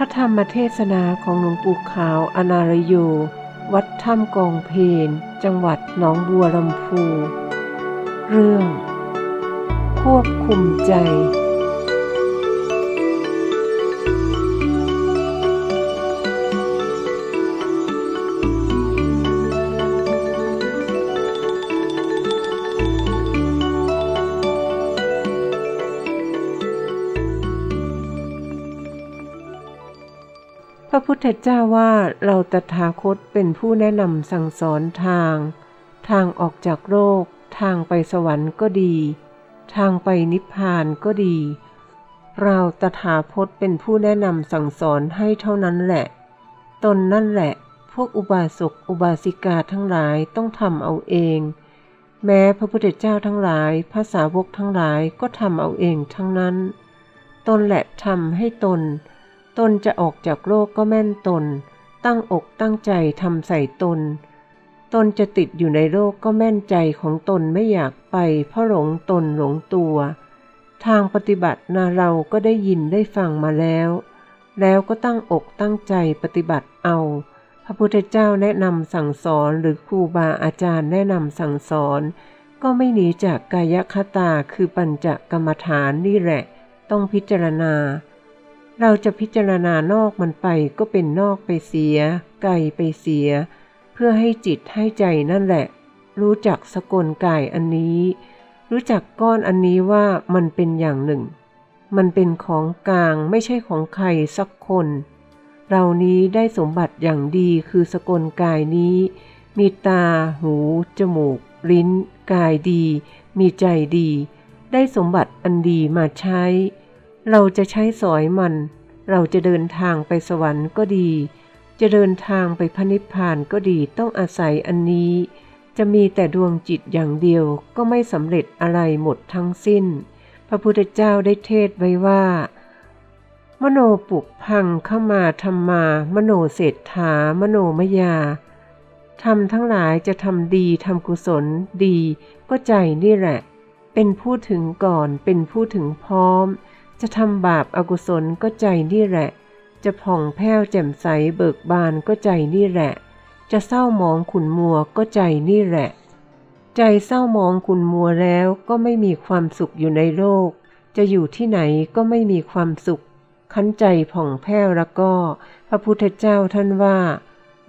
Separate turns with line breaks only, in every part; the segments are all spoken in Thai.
ระธรรมเทศนาของหลวงปู่ขาวอนารโย วัดถ้ำกองเพน จังหวัดหนองบัวลำพู เรื่อง ควบคุมใจ ระพุทธเจ้าว่าเราตถาคตเป็นผู้แนะนำสั่งสอนทาง ทางออกจากโลก ทางไปสวรรค์ก็ดี ทางไปนิพพานก็ดี เราตถาคตเป็นผู้แนะนำสั่งสอนให้เท่านั้นแหละ ตนนั่นแหละ พวกอุบาสกอุบาสิกาทั้งหลายต้องทำเอาเอง แม้พระพุทธเจ้าทั้งหลายภาษาวกทั้งหลายก็ทำเอาเองทั้งนั้น ตนแหละทำให้ตน ตนจะออกจากโลกก็แม่นตน ตั้งอกตั้งใจทำใส่ตน ตนจะติดอยู่ในโลกก็แม่นใจของตนไม่อยากไป เพราะหลงตนหลงตัว ทางปฏิบัตินาเราก็ได้ยินได้ฟังมาแล้ว แล้วก็ตั้งอกตั้งใจปฏิบัติเอา พระพุทธเจ้าแนะนำสั่งสอนหรือครูบาอาจารย์แนะนำสั่งสอน ก็ไม่หนีจากกายคตาคือปัญจกรรมฐานนี่แหละ ต้องพิจารณา เราจะพิจารณานอกมันไปก็เป็นนอกไปเสีย ไกลไปเสีย เพื่อให้จิตให้ใจนั่นแหละ รู้จักสกลกายอันนี้ รู้จักก้อนอันนี้ว่ามันเป็นอย่างหนึ่ง มันเป็นของกลางไม่ใช่ของใครสักคน เรานี้ได้สมบัติอย่างดีคือสกลกายนี้ มีตา หู จมูก ลิ้น กายดี มีใจดี ได้สมบัติอันดีมาใช้ เราจะใช้สอยมัน เราจะเดินทางไปสวรรค์ก็ดี จะเดินทางไปพระนิพพานก็ดีต้องอาศัยอันนี้ จะมีแต่ดวงจิตอย่างเดียวก็ไม่สำเร็จอะไรหมดทั้งสิ้น พระพุทธเจ้าได้เทศไว้ว่า มโนปุกพังเข้ามาธรรมา มโนเศรษฐามโนมยาทำทั้งหลายจะทำดีทำกุศลดี ก็ใจนี่แหละ เป็นผู้ถึงก่อนเป็นผู้ถึงพร้อม จะทำบาปอากุศลก็ใจนี่แหละ จะผ่องแผ้วแจ่มใสเบิกบานก็ใจนี่แหละ จะเศร้ามองขุนมัวก็ใจนี่แหละ ใจเศร้ามองขุนมัวแล้วก็ไม่มีความสุขอยู่ในโลก จะอยู่ที่ไหนก็ไม่มีความสุข คันใจผ่องแผ้วแล้วก็ พระพุทธเจ้าท่านว่า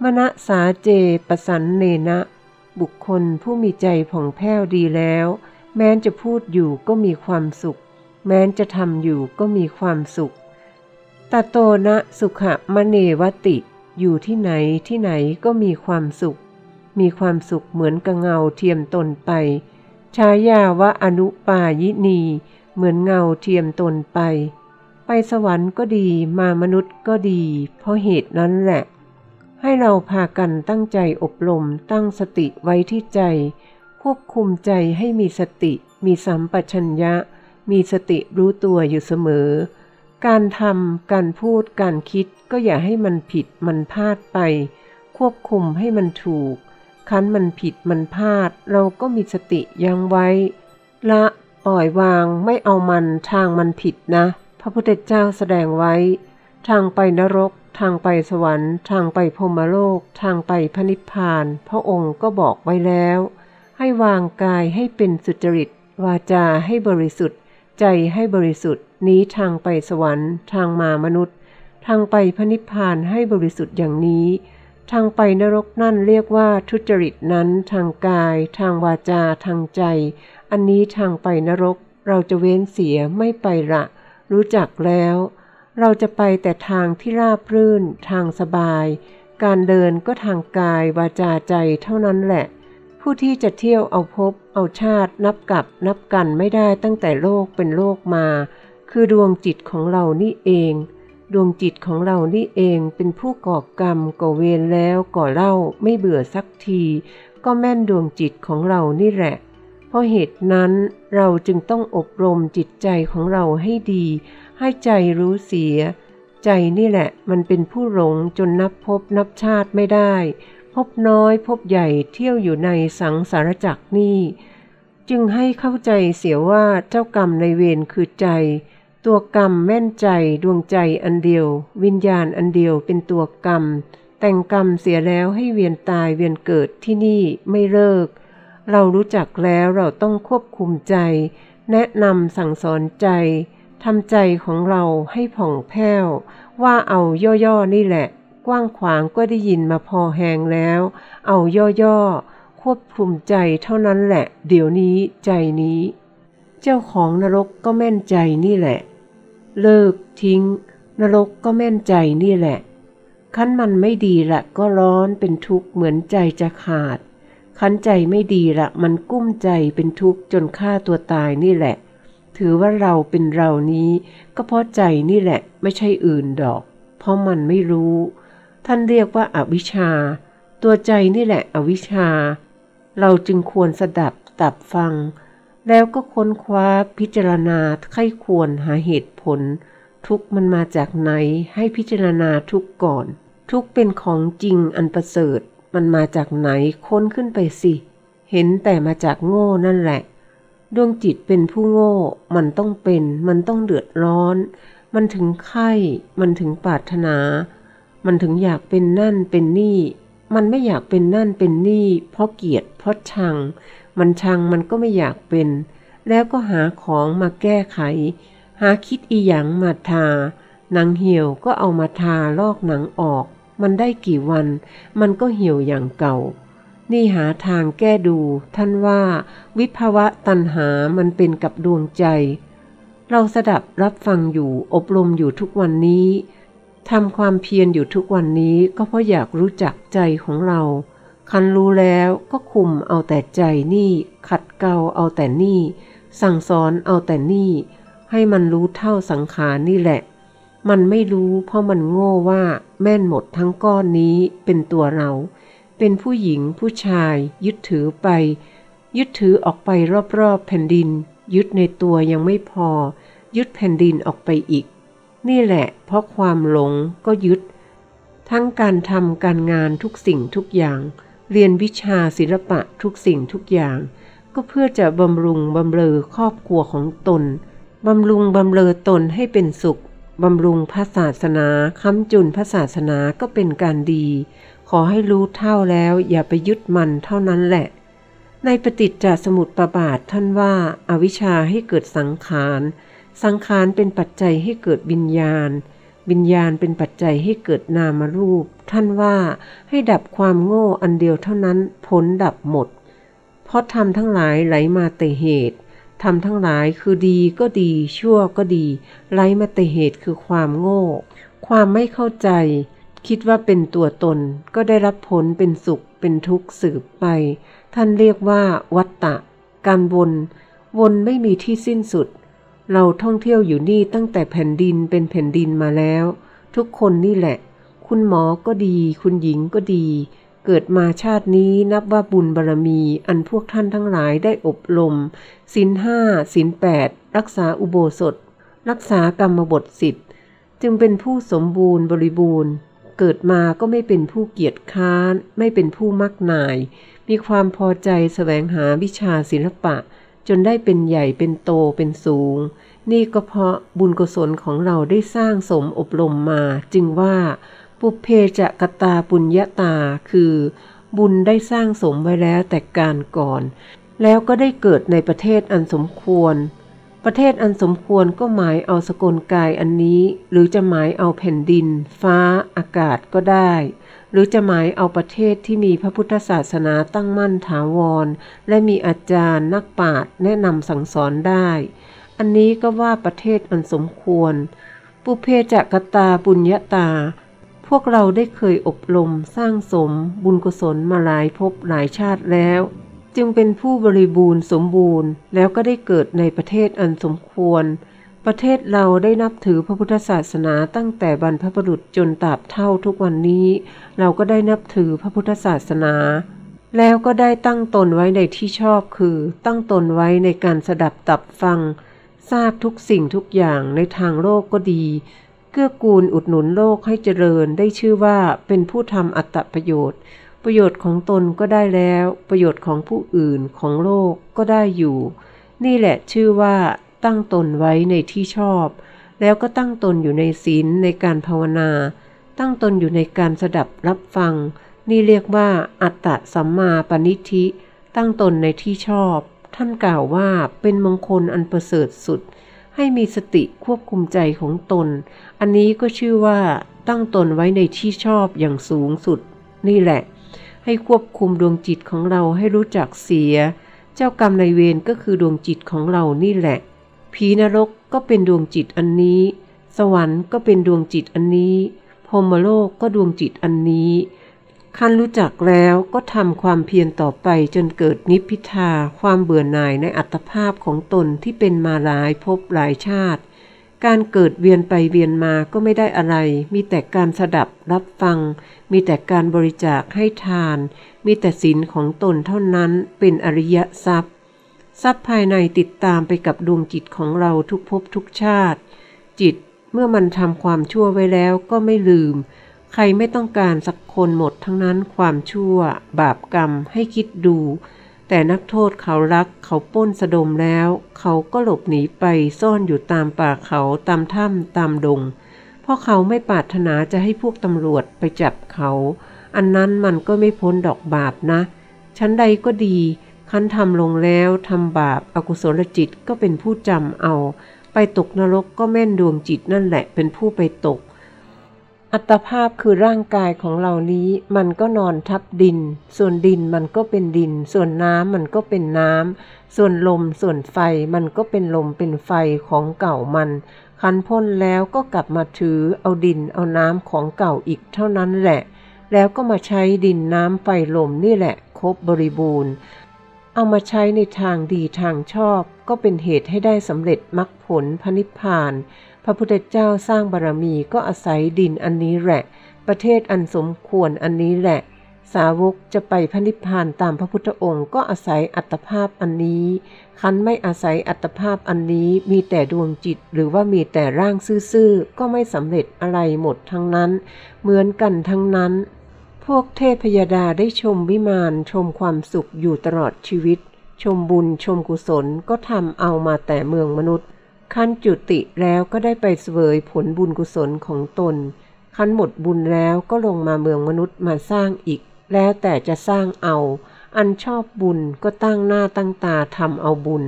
มณสาเจปสันเนนะ บุคคลผู้มีใจผ่องแผ้วดีแล้ว แม้จะพูดอยู่ก็มีความสุข แม้นจะทำอยู่ก็มีความสุขตโตนะสุขมเนวติ อยู่ที่ไหนที่ไหนก็มีความสุข มีความสุขเหมือนกับเงาเทียมตนไปชายาวะอนุปายินี เหมือนเงาเทียมตนไป ไปสวรรค์ก็ดีมามนุษย์ก็ดี เพราะเหตุนั้นแหละ ให้เราพากันตั้งใจอบรมตั้งสติไว้ที่ใจ ควบคุมใจให้มีสติ มีสัมปชัญญะ มีสติรู้ตัวอยู่เสมอ การทำการพูดการคิดก็อย่าให้มันผิดมันพลาดไป ควบคุมให้มันถูก คันมันผิดมันพลาด เราก็มีสติยังไว้ ละปล่อยวางไม่เอามันทางมันผิดนะ พระพุทธเจ้าแสดงไว้ ทางไปนรก ทางไปสวรรค์ ทางไปพรมโลก ทางไปพระนิพพาน พระองค์ก็บอกไว้แล้ว ให้วางกายให้เป็นสุจริต วาจาให้บริสุทธิ์ ใจให้บริสุทธิ์นี้ทางไปสวรรค์ ทางมามนุษย์ ทางไปพระนิพพานให้บริสุทธิ์อย่างนี้ ทางไปนรกนั่นเรียกว่าทุจริตนั้น ทางกาย ทางวาจาทางใจ อันนี้ทางไปนรก เราจะเว้นเสียไม่ไปละ รู้จักแล้ว เราจะไปแต่ทางที่ราบรื่น ทางสบาย การเดินก็ทางกายวาจาใจเท่านั้นแหละ ผู้ที่จะเที่ยวเอาพบเอาชาตินับกับนับกันไม่ได้ตั้งแต่โลกเป็นโลกมา คือดวงจิตของเรานี่เอง ดวงจิตของเรานี่เองเป็นผู้ก่อกรรมก่อเวรแล้วก่อเล่าไม่เบื่อสักที ก็แม่นดวงจิตของเรานี่แหละ เพราะเหตุนั้นเราจึงต้องอบรมจิตใจของเราให้ดี ให้ใจรู้เสีย ใจนี่แหละมันเป็นผู้หลงจนนับพบนับชาติไม่ได้ พบน้อยพบใหญ่เที่ยวอยู่ในสังสารจักรนี่ จึงให้เข้าใจเสียว่าเจ้ากรรมในเวรคือใจ ตัวกรรมแม่นใจดวงใจอันเดียว วิญญาณอันเดียวเป็นตัวกรรม แต่งกรรมเสียแล้วให้เวียนตายเวียนเกิดที่นี่ไม่เลิก เรารู้จักแล้วเราต้องควบคุมใจ แนะนำสั่งสอนใจทำใจของเราให้ผ่องแผ้ว ว่าเอาย่อๆนี่แหละ ว้างขวางก็ได้ยินมาพอแหงแล้ว เอาย่อๆ ควบคุมใจเท่านั้นแหละ เดี๋ยวนี้ใจนี้ เจ้าของนรกก็แม่นใจนี่แหละ เลิกทิ้ง นรกก็แม่นใจนี่แหละ คั้นมันไม่ดีละก็ร้อนเป็นทุกข์เหมือนใจจะขาด คั้นใจไม่ดีละมันกุ้มใจเป็นทุกข์จนฆ่าตัวตายนี่แหละ ถือว่าเราเป็นเรานี้ ก็เพราะใจนี่แหละไม่ใช่อื่นดอกเพราะมันไม่รู้ ท่านเรียกว่าอาวิชชา ตัวใจนี่แหละอวิชชา เราจึงควรสดับตับฟัง แล้วก็ค้นคว้าพิจารณาไข้ควรหาเหตุผล ทุกมันมาจากไหนให้พิจารณาทุกก่อน ทุกเป็นของจริงอันประเสริฐ มันมาจากไหนค้นขึ้นไปสิ เห็นแต่มาจากโง่นั่นแหละดวงจิตเป็นผู้โง่ มันต้องเป็น มันต้องเดือดร้อน มันถึงไข้ มันถึงปรารถนา มันถึงอยากเป็นนั่นเป็นนี่ มันไม่อยากเป็นนั่นเป็นนี่ เพราะเกียดเพราะชัง มันชังมันก็ไม่อยากเป็น แล้วก็หาของมาแก้ไข หาคิดอีหยังมาทา หนังเหี่ยวก็เอามาทาลอกหนังออก มันได้กี่วัน มันก็เหี่ยวอย่างเก่า นี่หาทางแก้ดู ท่านว่า วิภวะตัณหามันเป็นกับดวงใจ เราสดับรับฟังอยู่อบรมอยู่ทุกวันนี้ ทำความเพียรอยู่ทุกวันนี้ก็เพราะอยากรู้จักใจของเรา คันรู้แล้วก็คุมเอาแต่ใจนี่ ขัดเกลาเอาแต่นี่ สั่งสอนเอาแต่นี่ ให้มันรู้เท่าสังขารนี่แหละ มันไม่รู้เพราะมันโง่ว่าแม่นหมดทั้งก้อนนี้เป็นตัวเรา เป็นผู้หญิงผู้ชาย ยึดถือไป ยึดถือออกไปรอบๆแผ่นดิน ยึดในตัวยังไม่พอ ยึดแผ่นดินออกไปอีก นี่แหละ เพราะความหลงก็ยึด ทั้งการทำการงานทุกสิ่งทุกอย่าง เรียนวิชาศิลปะทุกสิ่งทุกอย่าง ก็เพื่อจะบำรุงบำเรอครอบครัวของตนบำรุงบำเรอตนให้เป็นสุขบำรุงพระศาสนาค้ำจุนพระศาสนาก็เป็นการดี ขอให้รู้เท่าแล้วอย่าไปยึดมันเท่านั้นแหละ ในปฏิจจสมุติประบาทท่านว่าอาวิชชาให้เกิดสังขาร สังขารเป็นปัจจัยให้เกิดวิญญาณ วิญญาณเป็นปัจจัยให้เกิดนามรูป ท่านว่าให้ดับความโง่อันเดียวเท่านั้นผลดับหมด เพราะทำทั้งหลายไหลมาแต่เหตุทำทั้งหลายคือดีก็ดีชั่วก็ดีไหลมาแต่เหตุคือความโง่ ความไม่เข้าใจ คิดว่าเป็นตัวตนก็ได้รับผลเป็นสุขเป็นทุกข์สืบไป ท่านเรียกว่าวัตตะ การวน วนไม่มีที่สิ้นสุด เราท่องเที่ยวอยู่นี่ตั้งแต่แผ่นดินเป็นแผ่นดินมาแล้ว ทุกคนนี่แหละ คุณหมอก็ดี คุณหญิงก็ดี เกิดมาชาตินี้นับว่าบุญบารรมีอันพวกท่านทั้งหลายได้อบรมศีลห้าศีลแปดรักษาอุโบสถ รักษากรรมบทสิบจึงเป็นผู้สมบูรณ์บริบูรณ์ เกิดมาก็ไม่เป็นผู้เกียจค้าน ไม่เป็นผู้มักหน่าย มีความพอใจแสวงหาวิชาศิลปะ จนได้เป็นใหญ่เป็นโตเป็นสูง นี่ก็เพราะบุญกุศลของเราได้สร้างสมอบรมมา จึงว่าปุเพจะกตาปุญญาตาคือ บุญได้สร้างสมไว้แล้วแต่การก่อน แล้วก็ได้เกิดในประเทศอันสมควร ประเทศอันสมควรก็หมายเอาสกลกายอันนี้ หรือจะหมายเอาแผ่นดิน ฟ้า อากาศก็ได้ หรือจะหมายเอาประเทศที่มีพระพุทธศาสนาตั้งมั่นถาวร และมีอาจารย์นักปราชญ์แนะนำสั่งสอนได้ อันนี้ก็ว่าประเทศอันสมควร ปุเพจักตาบุญญาตา พวกเราได้เคยอบรมสร้างสมบุญกุศลมาหลายภพหลายชาติแล้ว จึงเป็นผู้บริบูรณ์สมบูรณ์ แล้วก็ได้เกิดในประเทศอันสมควร ประเทศเราได้นับถือพระพุทธศาสนาตั้งแต่บรรพบุรุษจนตราบเท่าทุกวันนี้ เราก็ได้นับถือพระพุทธศาสนาแล้วก็ได้ตั้งตนไว้ในที่ชอบคือ ตั้งตนไว้ในการสดับตับฟัง ทราบทุกสิ่งทุกอย่างในทางโลกก็ดี เกื้อกูลอุดหนุนโลกให้เจริญได้ชื่อว่าเป็นผู้ทำอัตประโยชน์ ประโยชน์ของตนก็ได้แล้ว ประโยชน์ของผู้อื่นของโลกก็ได้อยู่ นี่แหละชื่อว่าตั้งตนไว้ในที่ชอบ แล้วก็ตั้งตนอยู่ในศีลในการภาวนา ตั้งตนอยู่ในการสดับรับฟัง นี่เรียกว่าอัตตะสัมมาปณิธิ ตั้งตนในที่ชอบ ท่านกล่าวว่าเป็นมงคลอันประเสริฐสุด ให้มีสติควบคุมใจของตน อันนี้ก็ชื่อว่าตั้งตนไว้ในที่ชอบอย่างสูงสุด นี่แหละ ให้ควบคุมดวงจิตของเราให้รู้จักเสีย เจ้ากรรมในเวรก็คือดวงจิตของเรานี่แหละผีนรกก็เป็นดวงจิตอันนี้ สวรรค์ก็เป็นดวงจิตอันนี้พรมโลกก็ดวงจิตอันนี้ ขั้นรู้จักแล้วก็ทำความเพียรต่อไปจนเกิดนิพพิทาความเบื่อหน่ายในอัตภาพของตนที่เป็นมาหลายภพหลายชาติ การเกิดเวียนไปเวียนมาก็ไม่ได้อะไร มีแต่การสดับรับฟัง มีแต่การบริจาคให้ทาน มีแต่ศีลของตนเท่านั้นเป็นอริยทรัพย์ ทรัพย์ภายในติดตามไปกับดวงจิตของเราทุกภพทุกชาติ จิตเมื่อมันทำความชั่วไว้แล้วก็ไม่ลืม ใครไม่ต้องการสักคนหมดทั้งนั้นความชั่ว บาปกรรมให้คิดดู แต่นักโทษเขารักเขาป้นสะดมแล้ว เขาก็หลบหนีไปซ่อนอยู่ตามป่าเขาตามถ้ำตามดง เพราะเขาไม่ปรารถนาจะให้พวกตำรวจไปจับเขา อันนั้นมันก็ไม่พ้นดอกบาปนะ ชั้นใดก็ดี คันทำลงแล้วทำบาปอากุศลจิตก็เป็นผู้จำเอา ไปตกนรกก็แม่นดวงจิตนั่นแหละเป็นผู้ไปตก อัตภาพคือร่างกายของเรานี้มันก็นอนทับดิน ส่วนดินมันก็เป็นดิน ส่วนน้ำมันก็เป็นน้ำ ส่วนลมส่วนไฟมันก็เป็นลมเป็นไฟของเก่ามัน คันพ่นแล้วก็กลับมาถือเอาดินเอาน้ำของเก่าอีกเท่านั้นแหละ แล้วก็มาใช้ดินน้ำไฟลมนี่แหละ ครบบริบูรณ์ เอามาใช้ในทางดีทางชอบ ก็เป็นเหตุให้ได้สำเร็จมรรคผลพนิพพาน พระพุทธเจ้าสร้างบารรมีก็อาศัยดินอันนี้แหละ ประเทศอันสมควรอันนี้แหละ สาวกจะไปพระนิพพานตามพระพุทธองค์ก็อาศัยอัตภาพอันนี้ คันไม่อาศัยอัตภาพอันนี้มีแต่ดวงจิตหรือว่ามีแต่ร่างซื่อๆก็ไม่สำเร็จอะไรหมดทั้งนั้น เหมือนกันทั้งนั้น พวกเทพยดาได้ชมวิมานชมความสุขอยู่ตลอดชีวิต ชมบุญชมกุศลก็ทำเอามาแต่เมืองมนุษย์ ขั้นจุติแล้วก็ได้ไปเสวยผลบุญกุศลของตน ขั้นหมดบุญแล้วก็ลงมาเมืองมนุษย์มาสร้างอีก แล้วแต่จะสร้างเอา อันชอบบุญก็ตั้งหน้าตั้งตาทำเอาบุญ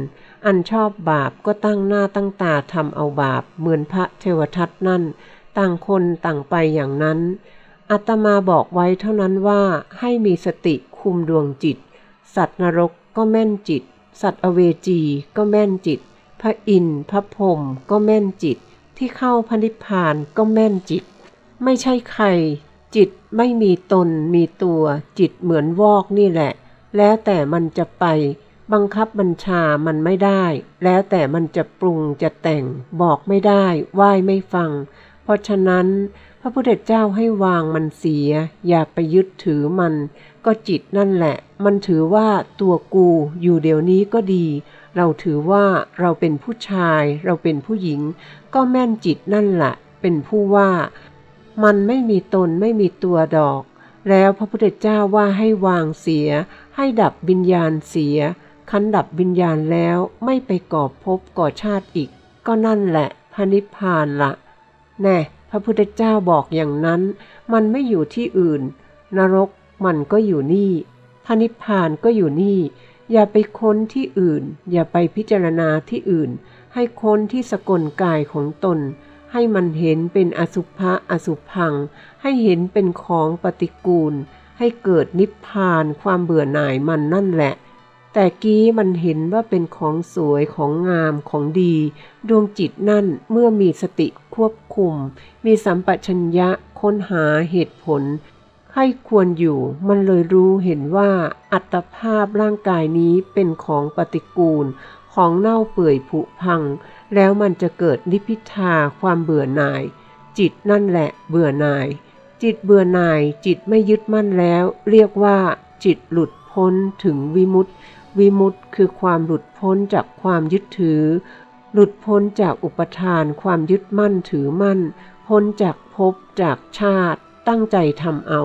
อันชอบบาปก็ตั้งหน้าตั้งตาทำเอาบาป เหมือนพระเทวทัตนั่น ต่างคนต่างไปอย่างนั้นอาตมาบอกไว้เท่านั้นว่าให้มีสติคุมดวงจิต สัตว์นรกก็แม่นจิต สัตว์อเวจีก็แม่นจิต พระอินทร์พระพรหมก็แม่นจิตที่เข้าพระนิพพานก็แม่นจิต ไม่ใช่ใคร จิตไม่มีตนมีตัว จิตเหมือนวอกนี่แหละ แล้วแต่มันจะไป บังคับบัญชามันไม่ได้ แล้วแต่มันจะปรุงจะแต่ง บอกไม่ได้ไหว้ไม่ฟัง เพราะฉะนั้น พระพุทธเจ้าให้วางมันเสีย อย่าไปยึดถือมัน ก็จิตนั่นแหละ มันถือว่าตัวกูอยู่เดี๋ยวนี้ก็ดี เราถือว่าเราเป็นผู้ชาย เราเป็นผู้หญิง ก็แม่นจิตนั่นแหละเป็นผู้ว่า มันไม่มีตนไม่มีตัวดอก แล้วพระพุทธเจ้าว่าให้วางเสีย ให้ดับวิญญาณเสีย คันดับวิญญาณแล้วไม่ไปก่อภพก่อชาติอีก ก็นั่นแหละพระนิพพานละแน่พระพุทธเจ้าบอกอย่างนั้น มันไม่อยู่ที่อื่น นรกมันก็อยู่นี่พระนิพพานก็อยู่นี่ อย่าไปค้นที่อื่น อย่าไปพิจารณาที่อื่น ให้ค้นที่สกลกายของตน ให้มันเห็นเป็นอสุภะอสุพัง ให้เห็นเป็นของปฏิกูล ให้เกิดนิพพานความเบื่อหน่ายมันนั่นแหละ แต่กี้มันเห็นว่าเป็นของสวยของงามของดี ดวงจิตนั่นเมื่อมีสติควบคุม มีสัมปชัญญะค้นหาเหตุผล ให้ควรอยู่ มันเลยรู้เห็นว่าอัตภาพร่างกายนี้เป็นของปฏิกูล ของเน่าเปื่อยผุพัง แล้วมันจะเกิดนิพิทาความเบื่อหน่าย จิตนั่นแหละเบื่อหน่าย จิตเบื่อหน่าย จิตไม่ยึดมั่นแล้ว เรียกว่า จิตหลุดพ้นถึงวิมุตติวิมุตติคือความหลุดพ้นจากความยึดถือ หลุดพ้นจากอุปทานความยึดมั่นถือมั่น พ้นจากภพจากชาติ ตั้งใจทำเอา